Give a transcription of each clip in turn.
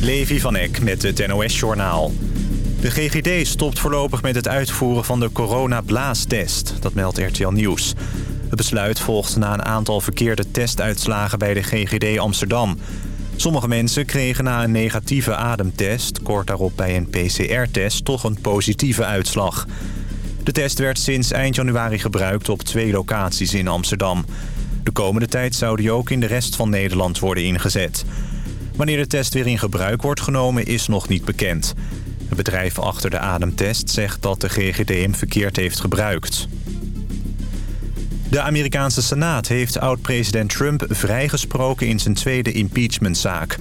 Levi van Eck met het NOS-journaal. De GGD stopt voorlopig met het uitvoeren van de coronablaastest. Dat meldt RTL Nieuws. Het besluit volgt na een aantal verkeerde testuitslagen bij de GGD Amsterdam. Sommige mensen kregen na een negatieve ademtest... kort daarop bij een PCR-test toch een positieve uitslag. De test werd sinds eind januari gebruikt op twee locaties in Amsterdam. De komende tijd zou die ook in de rest van Nederland worden ingezet. Wanneer de test weer in gebruik wordt genomen is nog niet bekend. Het bedrijf achter de ademtest zegt dat de GGD hem verkeerd heeft gebruikt. De Amerikaanse Senaat heeft oud-president Trump vrijgesproken in zijn tweede impeachmentzaak.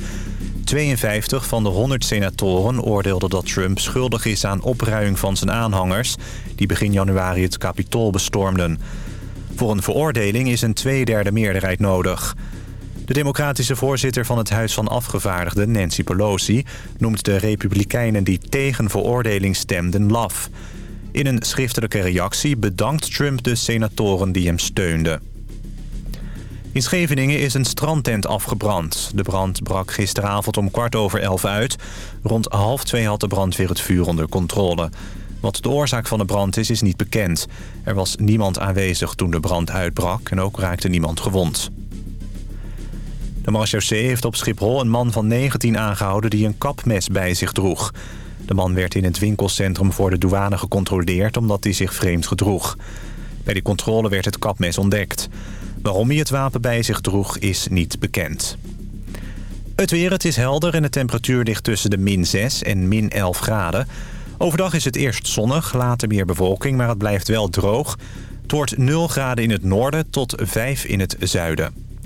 52 van de 100 senatoren oordeelden dat Trump schuldig is aan opruiing van zijn aanhangers... die begin januari het Capitool bestormden. Voor een veroordeling is een tweederde meerderheid nodig. De democratische voorzitter van het Huis van Afgevaardigden, Nancy Pelosi... noemt de republikeinen die tegen veroordeling stemden laf. In een schriftelijke reactie bedankt Trump de senatoren die hem steunden. In Scheveningen is een strandtent afgebrand. De brand brak gisteravond om kwart over elf uit. Rond half twee had de brandweer het vuur onder controle. Wat de oorzaak van de brand is, is niet bekend. Er was niemand aanwezig toen de brand uitbrak en ook raakte niemand gewond. De marechaussee heeft op Schiphol een man van 19 aangehouden die een kapmes bij zich droeg. De man werd in het winkelcentrum voor de douane gecontroleerd omdat hij zich vreemd gedroeg. Bij de controle werd het kapmes ontdekt. Waarom hij het wapen bij zich droeg is niet bekend. Het weer, het is helder en de temperatuur ligt tussen de min 6 en min 11 graden. Overdag is het eerst zonnig, later meer bewolking, maar het blijft wel droog. Het wordt 0 graden in het noorden tot 5 in het zuiden.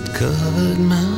covered mountains.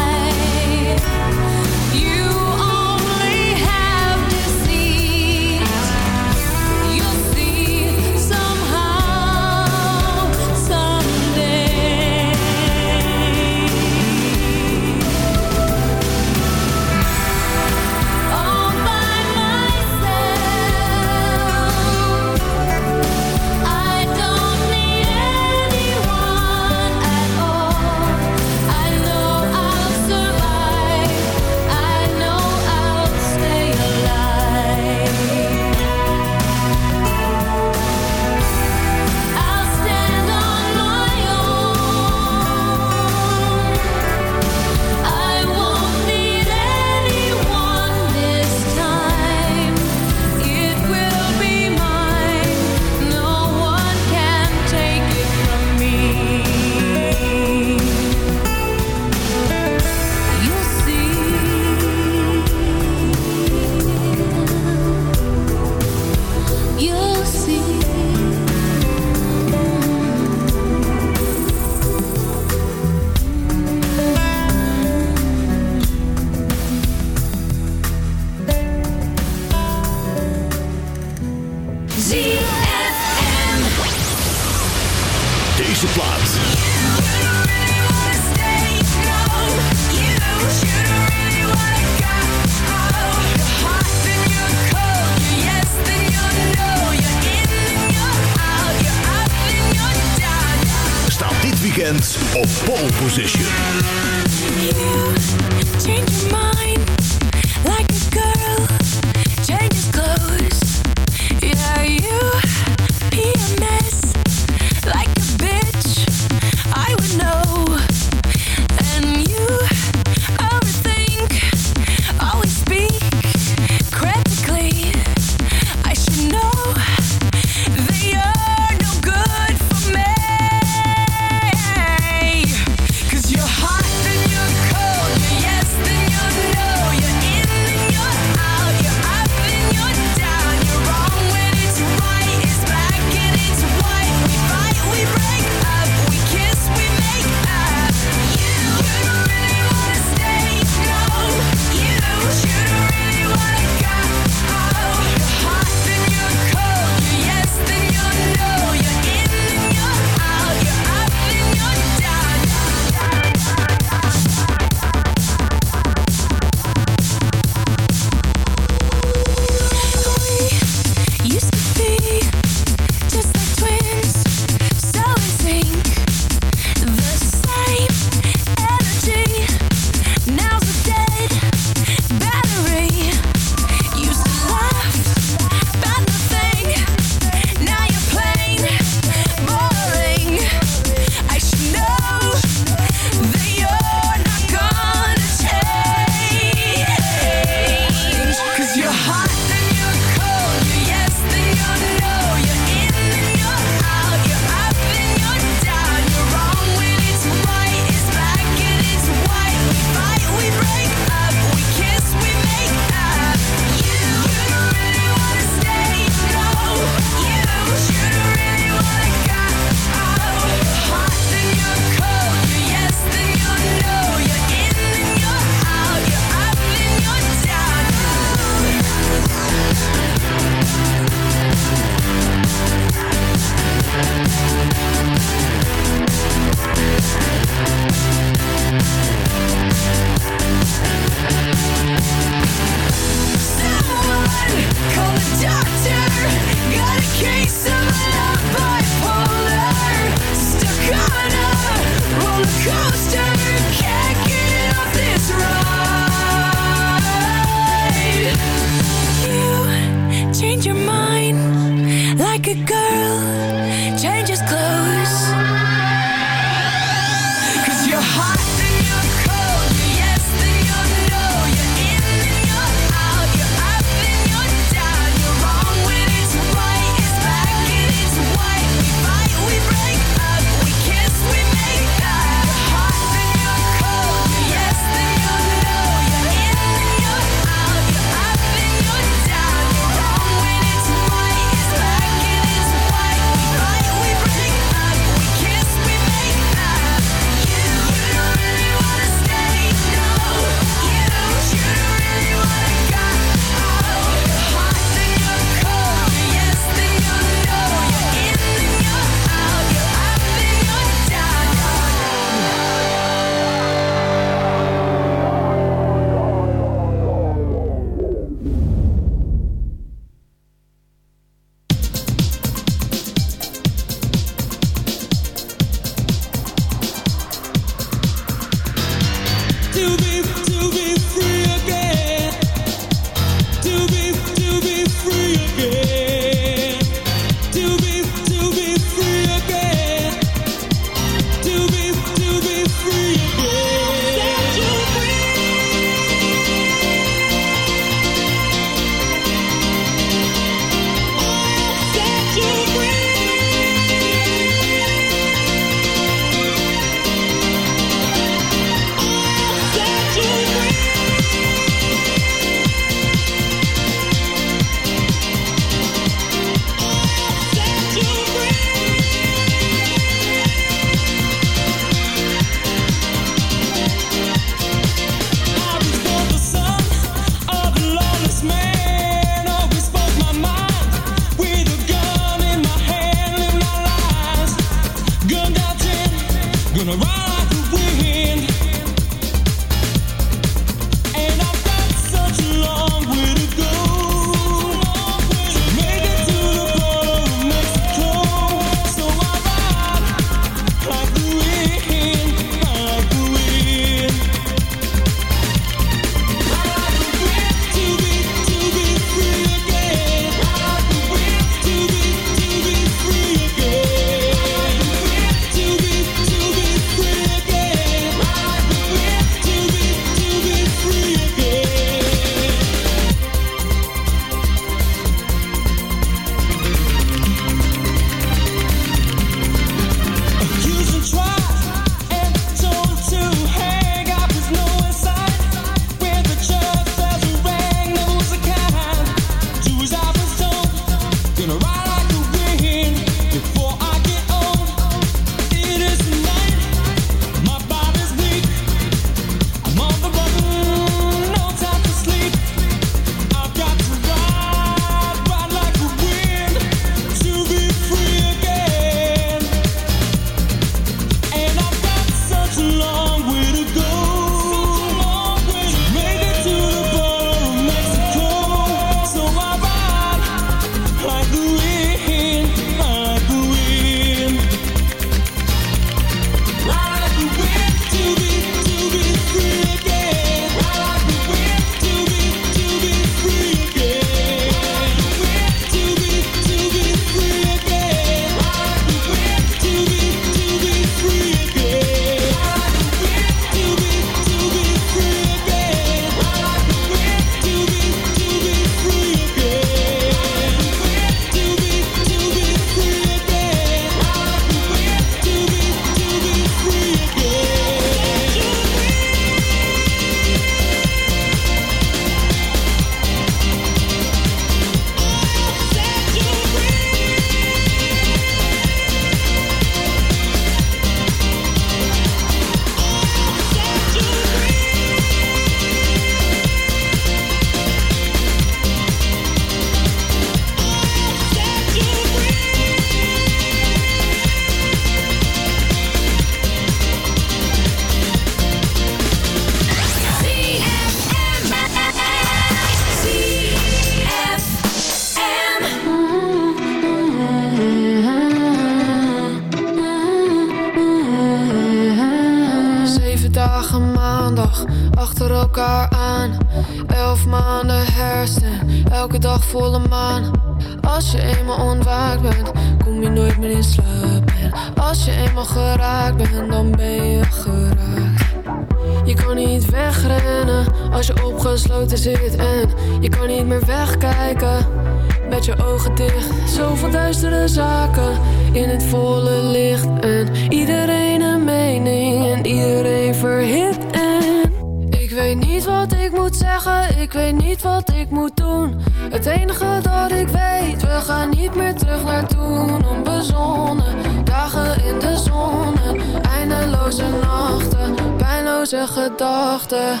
Je ogen dicht, zoveel duistere zaken in het volle licht. En iedereen een mening en iedereen verhit. En ik weet niet wat ik moet zeggen, ik weet niet wat ik moet doen. Het enige dat ik weet, we gaan niet meer terug naar toen. Onbezonnen, dagen in de zon, eindeloze nachten, pijnloze gedachten.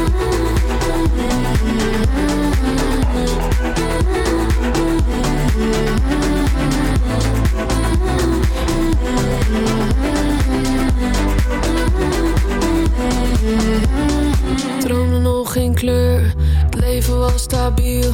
Droomde nog geen kleur, het leven was stabiel.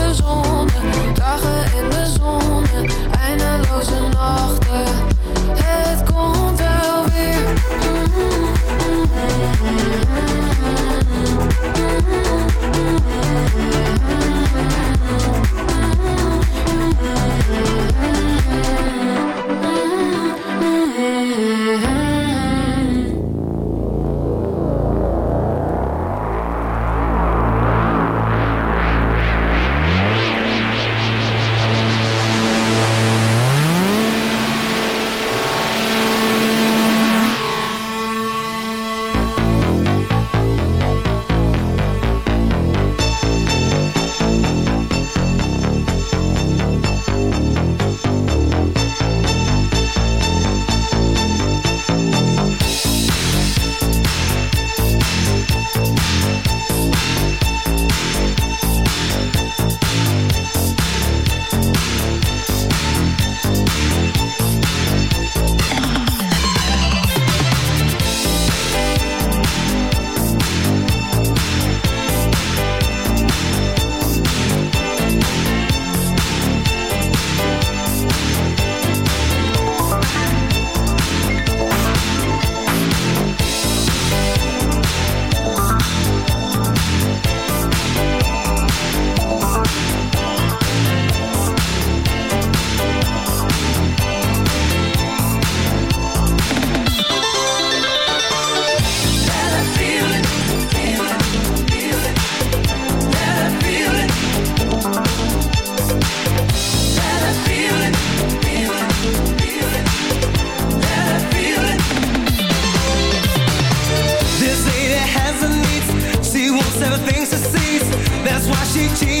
荆棘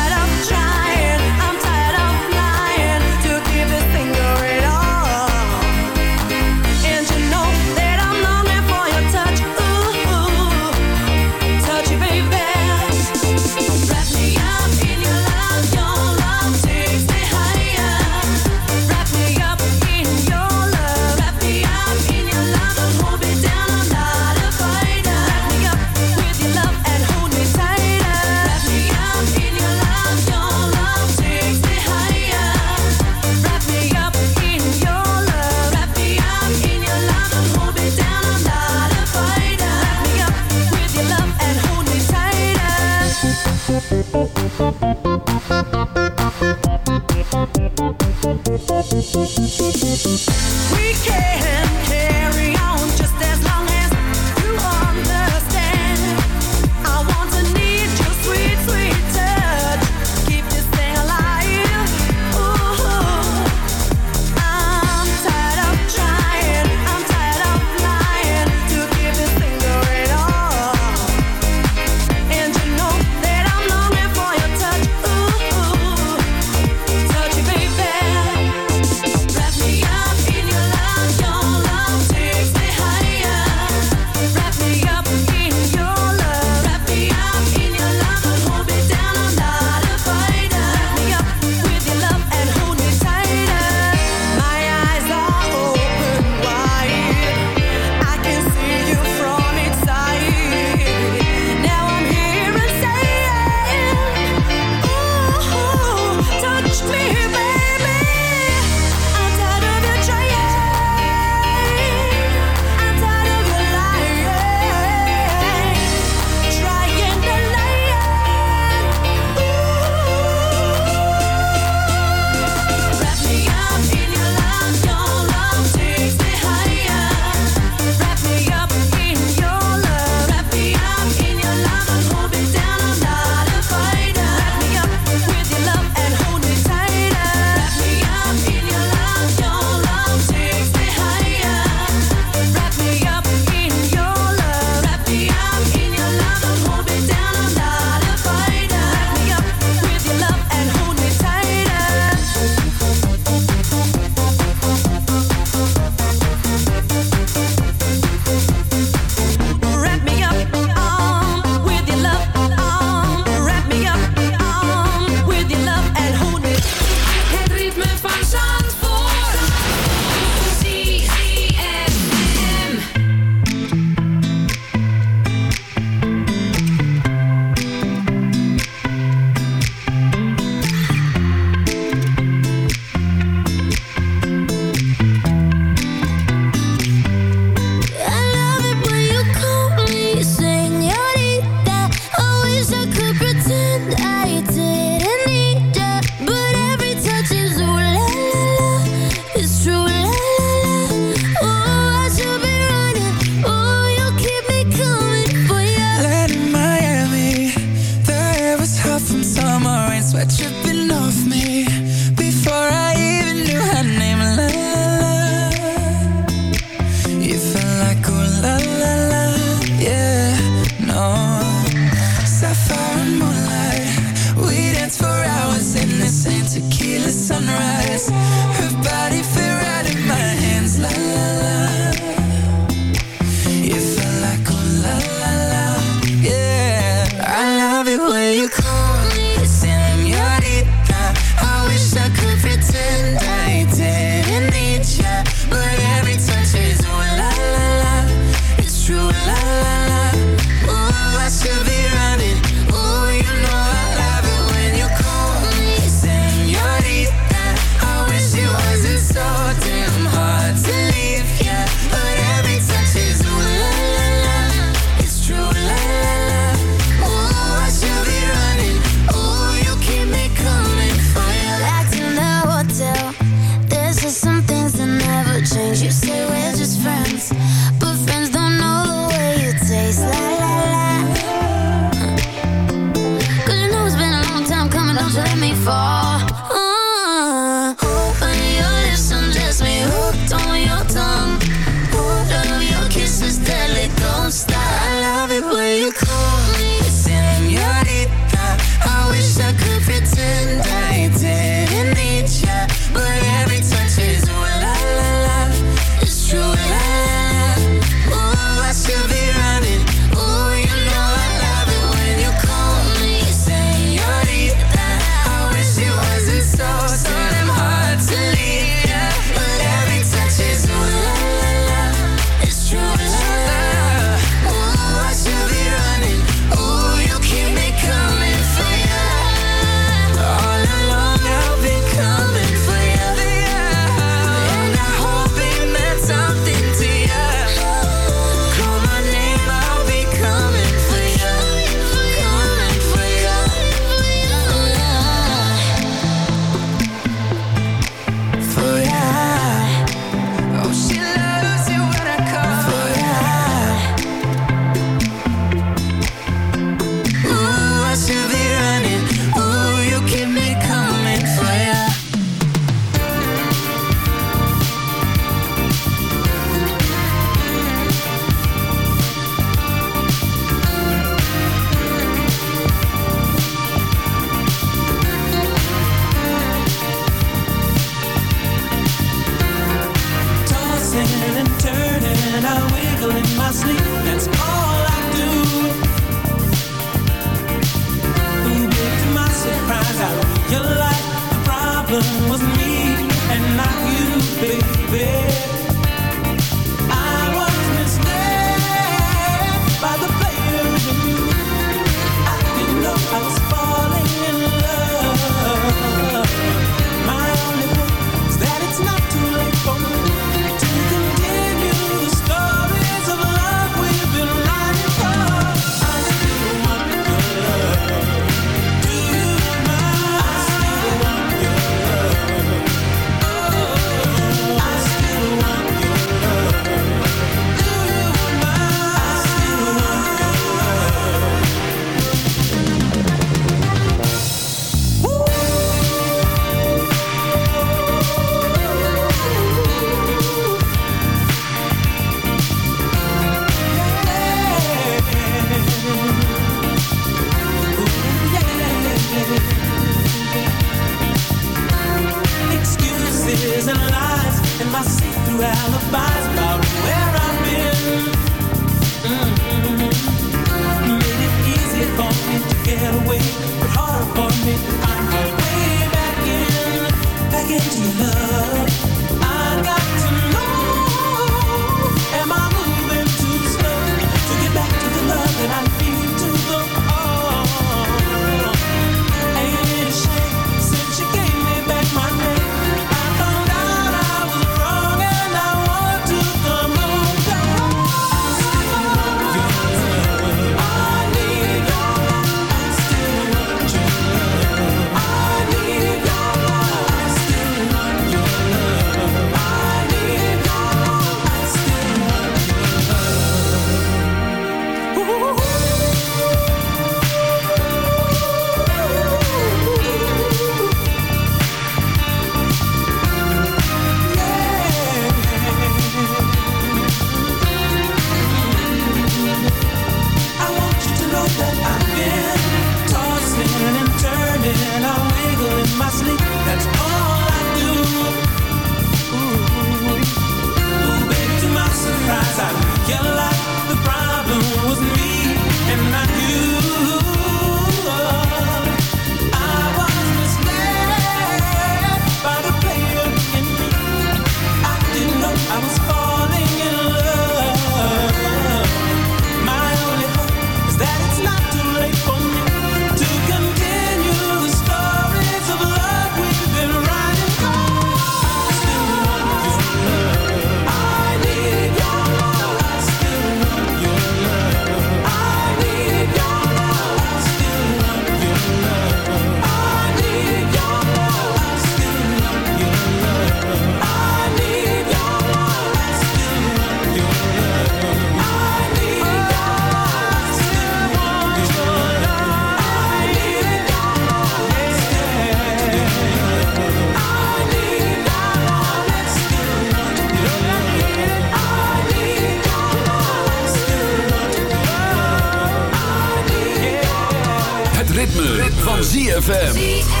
ZFM.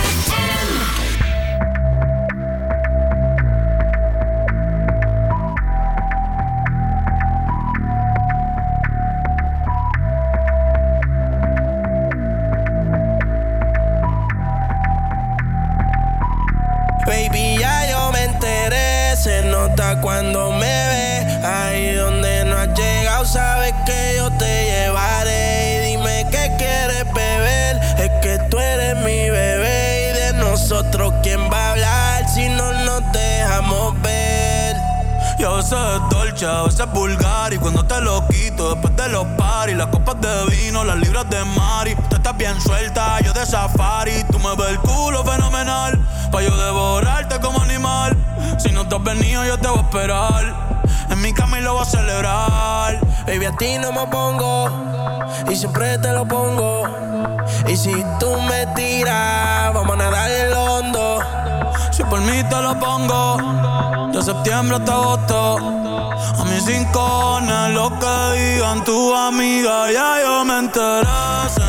no me pongo y siempre te lo pongo. Y si tú me tiras, vamos a nadar el hondo. Si por mí te lo pongo, de septiembre hasta agosto. A mis cinco lo que digan tu amiga, ya yo me enteré.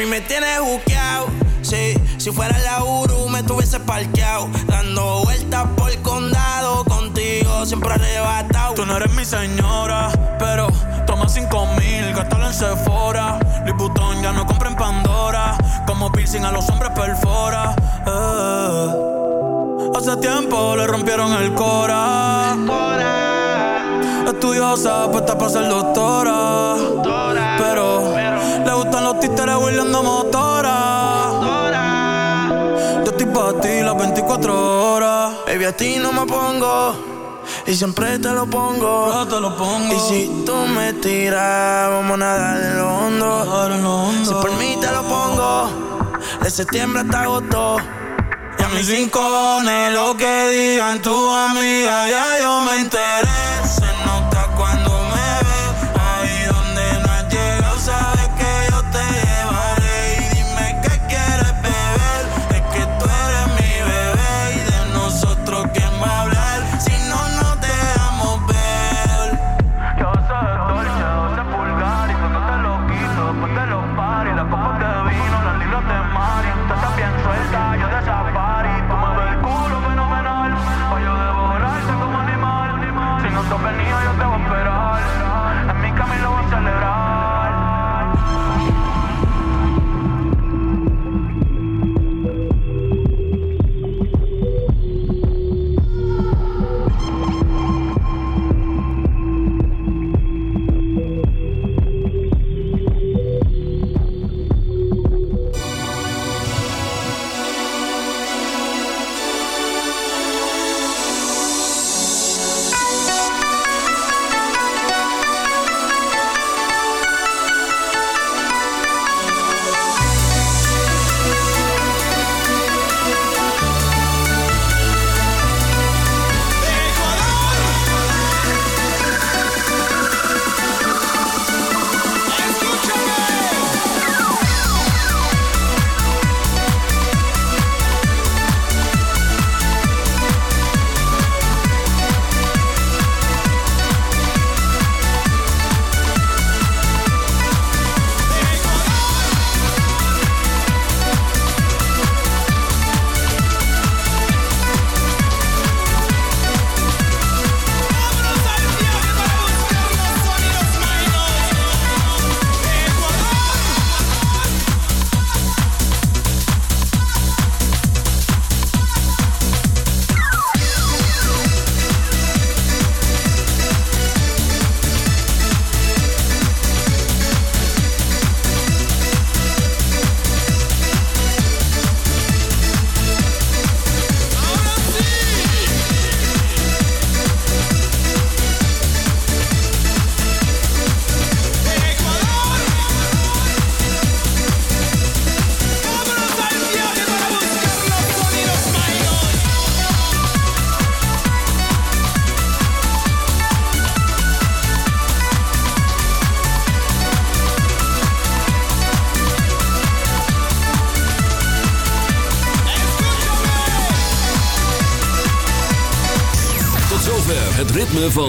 mí me tienes buqueado. Sí, si fuera la Uru me tuviese parqueado. Dando vueltas por el condado, contigo siempre arrebatado. Tú no eres mi señora, pero toma cinco mil, gástalo en Sephora. Louis ya no compra en Pandora. Como piercing a los hombres perfora. Eh. Hace tiempo le rompieron el cora. El cora. Estudiosa, puesta para ser doctora. doctora tú eres huirleando motora. Yo estoy para ti las 24 horas. Baby, a ti no me pongo. Y siempre te lo pongo. Yo te lo pongo. Y si tú me tiras, vamos a nadar en lo hondo. Lo hondo. Si por mí te lo pongo. De septiembre hasta agosto. Y a mis rincones, lo que digan tu amiga, ya yo me enteré.